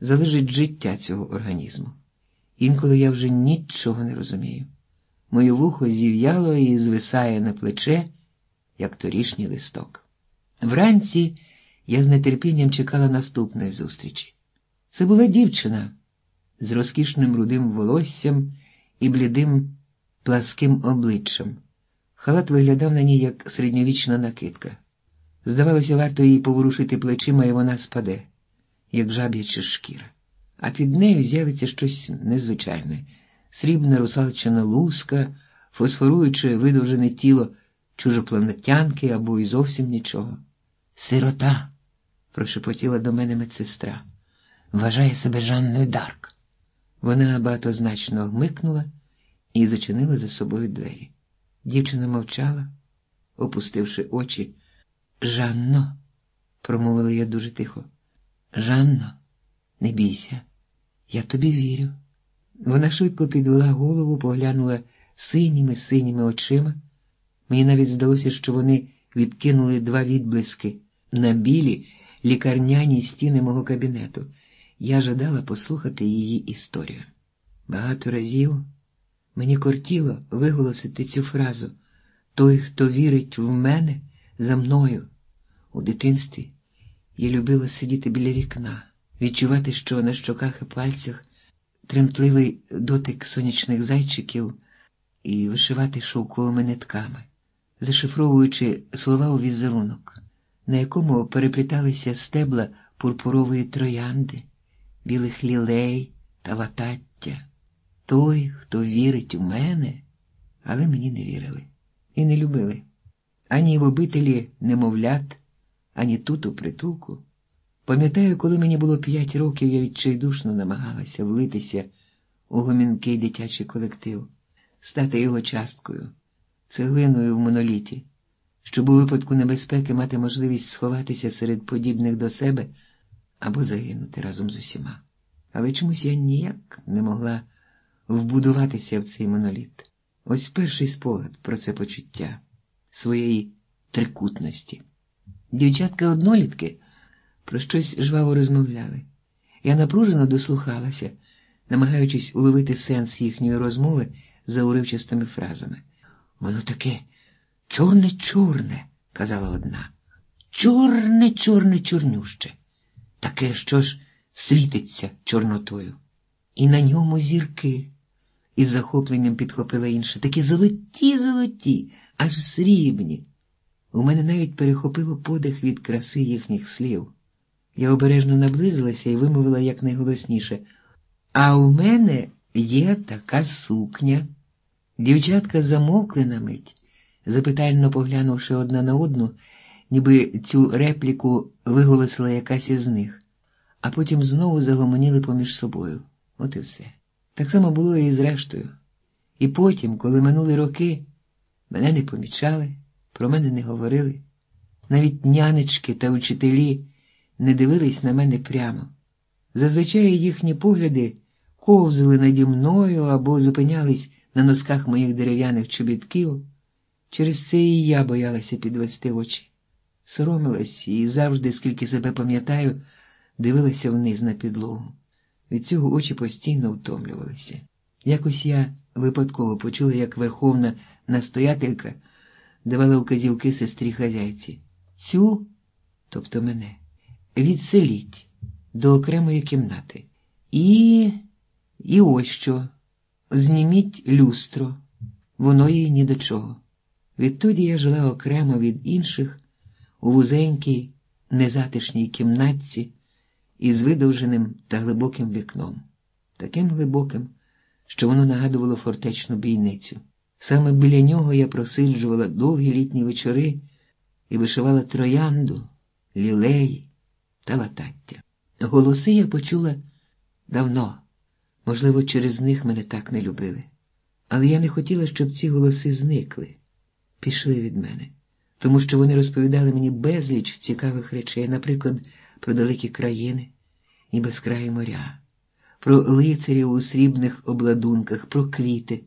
залежить життя цього організму. Інколи я вже нічого не розумію. Моє вухо зів'яло і звисає на плече, як торішній листок. Вранці я з нетерпінням чекала наступної зустрічі. Це була дівчина з розкішним рудим волоссям і блідим пласким обличчям. Халат виглядав на ній як середньовічна накидка. Здавалося, варто їй поворушити плечима, і вона спаде, як жаб'яча шкіра. А під нею з'явиться щось незвичайне срібна русалчина луска, фосфоруюче видовжене тіло чужопланетянки або й зовсім нічого. Сирота, прошепотіла до мене медсестра, вважає себе Жанною Дарк. Вона багатозначно гмикнула і зачинила за собою двері. Дівчина мовчала, опустивши очі. Жанно, промовила я дуже тихо. Жанно, не бійся, я тобі вірю. Вона швидко підвела голову, поглянула синіми синіми очима. Мені навіть здалося, що вони відкинули два відблиски на білі лікарняні стіни мого кабінету. Я жадала послухати її історію. Багато разів мені кортіло виголосити цю фразу той, хто вірить в мене за мною. У дитинстві я любила сидіти біля вікна, відчувати, що на щоках і пальцях тремтливий дотик сонячних зайчиків і вишивати шовковими нитками, зашифровуючи слова у візерунок, на якому перепліталися стебла пурпурової троянди, білих лілей та латаття. Той, хто вірить у мене, але мені не вірили і не любили. Ані в обителі немовлят, ані тут у притулку. Пам'ятаю, коли мені було п'ять років, я відчайдушно намагалася влитися у гомінкий дитячий колектив, стати його часткою, цеглиною в моноліті, щоб у випадку небезпеки мати можливість сховатися серед подібних до себе або загинути разом з усіма. Але чомусь я ніяк не могла вбудуватися в цей моноліт. Ось перший спогад про це почуття своєї трикутності. Дівчатка однолітки про щось жваво розмовляли. Я напружено дослухалася, намагаючись уловити сенс їхньої розмови за уривчастими фразами. Воно таке чорне, чорне, казала одна. Чорне, чорне, чорнюще. Таке, що ж світиться чорнотою. І на ньому зірки. Із захопленням підхопила інша. Такі золоті, золоті, аж срібні. У мене навіть перехопило подих від краси їхніх слів. Я обережно наблизилася і вимовила якнайголосніше. А у мене є така сукня. Дівчатка замовкли на мить, запитально поглянувши одна на одну, ніби цю репліку виголосила якась із них, а потім знову загомоніли поміж собою. От і все. Так само було і з рештою. І потім, коли минули роки, мене не помічали, про мене не говорили. Навіть нянечки та учителі не дивились на мене прямо. Зазвичай їхні погляди ковзали наді мною або зупинялись на носках моїх дерев'яних чобітків. Через це і я боялася підвести очі. Соромилась і завжди, скільки себе пам'ятаю, дивилася вниз на підлогу. Від цього очі постійно втомлювалися. Якось я випадково почула, як верховна настоятелька давала вказівки сестрі хазяйці. Цю, тобто мене, відселіть до окремої кімнати. І і ось що. Зніміть люстро, воно їй ні до чого. Відтоді я жила окремо від інших у вузенькій, незатишній кімнатці із видовженим та глибоким вікном, таким глибоким, що воно нагадувало фортечну бійницю. Саме біля нього я просиджувала довгі літні вечори і вишивала троянду, лілеї та латаття. Голоси я почула давно, можливо, через них мене так не любили. Але я не хотіла, щоб ці голоси зникли, пішли від мене, тому що вони розповідали мені безліч цікавих речей, наприклад, про далекі країни і безкраї моря, про лицарів у срібних обладунках, про квіти,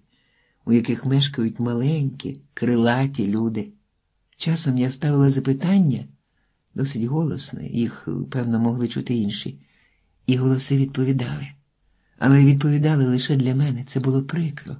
у яких мешкають маленькі, крилаті люди. Часом я ставила запитання досить голосне, їх, певно, могли чути інші. і голоси відповідали, але відповідали лише для мене. Це було прикро.